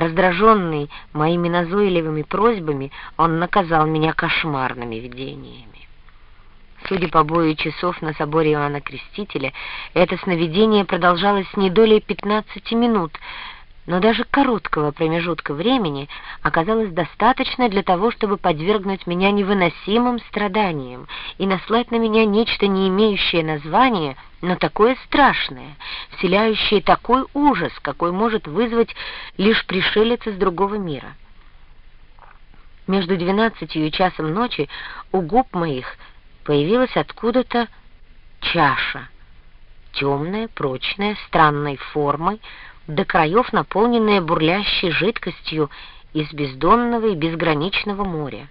Раздраженный моими назойливыми просьбами, он наказал меня кошмарными видениями. Судя по бою часов на соборе Иоанна Крестителя, это сновидение продолжалось не долей пятнадцати минут — но даже короткого промежутка времени оказалось достаточно для того, чтобы подвергнуть меня невыносимым страданиям и наслать на меня нечто, не имеющее названия, но такое страшное, вселяющее такой ужас, какой может вызвать лишь пришелец из другого мира. Между двенадцатью и часом ночи у губ моих появилась откуда-то чаша, темная, прочная, странной формой, до краев наполненная бурлящей жидкостью из бездонного и безграничного моря.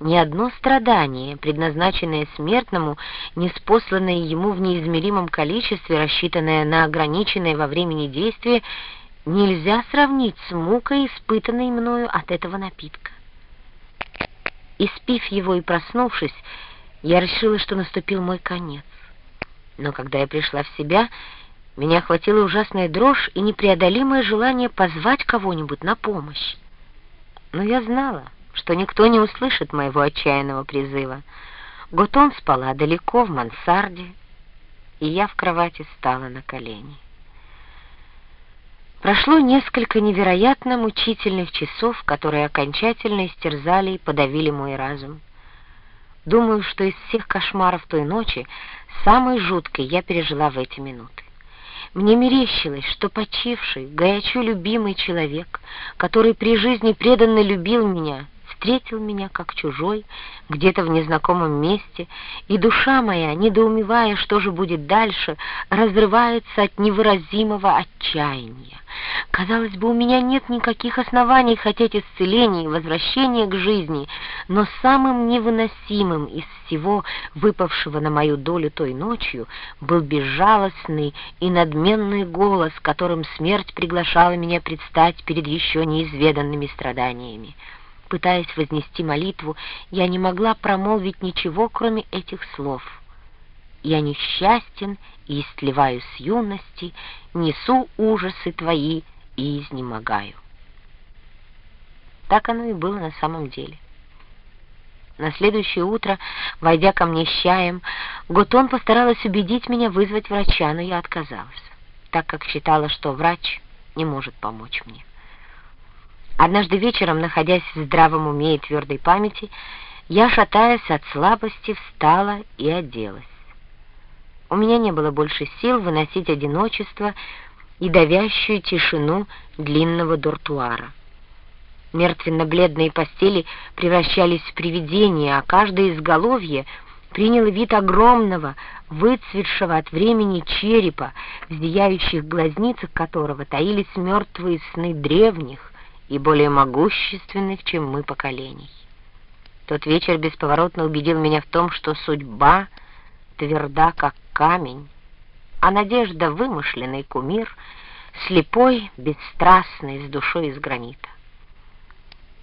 Ни одно страдание, предназначенное смертному, не спосланное ему в неизмеримом количестве, рассчитанное на ограниченное во времени действие, нельзя сравнить с мукой, испытанной мною от этого напитка. Испив его и проснувшись, я решила, что наступил мой конец. Но когда я пришла в себя, меня охватила ужасная дрожь и непреодолимое желание позвать кого-нибудь на помощь. Но я знала, что никто не услышит моего отчаянного призыва. Готон спала далеко в мансарде, и я в кровати стала на колени. Прошло несколько невероятно мучительных часов, которые окончательно истерзали и подавили мой разум. Думаю, что из всех кошмаров той ночи самый жуткий я пережила в эти минуты. Мне мерещилось, что почивший, горячо любимый человек, который при жизни преданно любил меня, встретил меня как чужой, где-то в незнакомом месте, и душа моя, недоумевая, что же будет дальше, разрывается от невыразимого отчаяния. Казалось бы, у меня нет никаких оснований хотеть исцеления и возвращения к жизни, но самым невыносимым из всего выпавшего на мою долю той ночью был безжалостный и надменный голос, которым смерть приглашала меня предстать перед еще неизведанными страданиями. Пытаясь вознести молитву, я не могла промолвить ничего, кроме этих слов. «Я несчастен и истлеваю с юности, несу ужасы твои и изнемогаю». Так оно и было на самом деле. На следующее утро, войдя ко мне с чаем, Готон постаралась убедить меня вызвать врача, но я отказалась, так как считала, что врач не может помочь мне. Однажды вечером, находясь в здравом уме и твердой памяти, я, шатаясь от слабости, встала и оделась. У меня не было больше сил выносить одиночество и давящую тишину длинного дуртуара. Мертвенно-бледные постели превращались в привидения, а каждое изголовье приняло вид огромного, выцветшего от времени черепа, в зияющих глазницах которого таились мертвые сны древних, и более могущественных, чем мы, поколений. Тот вечер бесповоротно убедил меня в том, что судьба тверда, как камень, а надежда — вымышленный кумир, слепой, бесстрастный, с душой из гранита.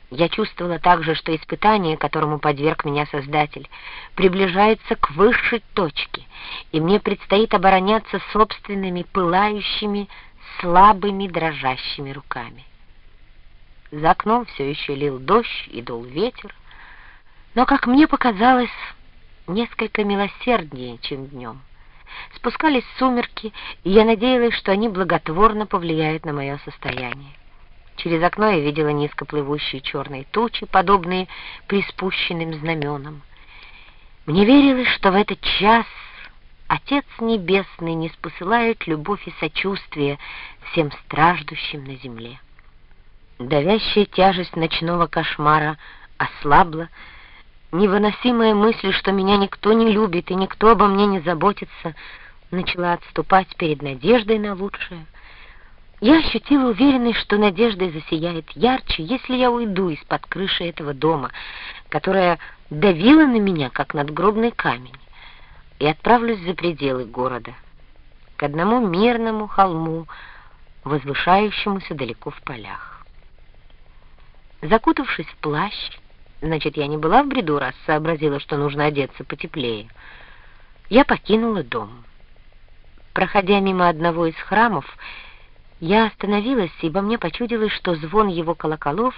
Я чувствовала также, что испытание, которому подверг меня Создатель, приближается к высшей точке, и мне предстоит обороняться собственными пылающими, слабыми, дрожащими руками. За окном все еще лил дождь и дул ветер, но, как мне показалось, несколько милосерднее, чем днем. Спускались сумерки, и я надеялась, что они благотворно повлияют на мое состояние. Через окно я видела низко плывущие черные тучи, подобные приспущенным знаменам. Мне верилось, что в этот час Отец Небесный не спосылает любовь и сочувствие всем страждущим на земле. Давящая тяжесть ночного кошмара ослабла, невыносимая мысль, что меня никто не любит и никто обо мне не заботится, начала отступать перед надеждой на лучшее. Я ощутила уверенность, что надежда засияет ярче, если я уйду из-под крыши этого дома, которая давила на меня, как надгробный камень, и отправлюсь за пределы города, к одному мирному холму, возвышающемуся далеко в полях. Закутавшись в плащ, значит, я не была в бреду, раз сообразила, что нужно одеться потеплее, я покинула дом. Проходя мимо одного из храмов, Я остановилась, ибо мне почудилось, что звон его колоколов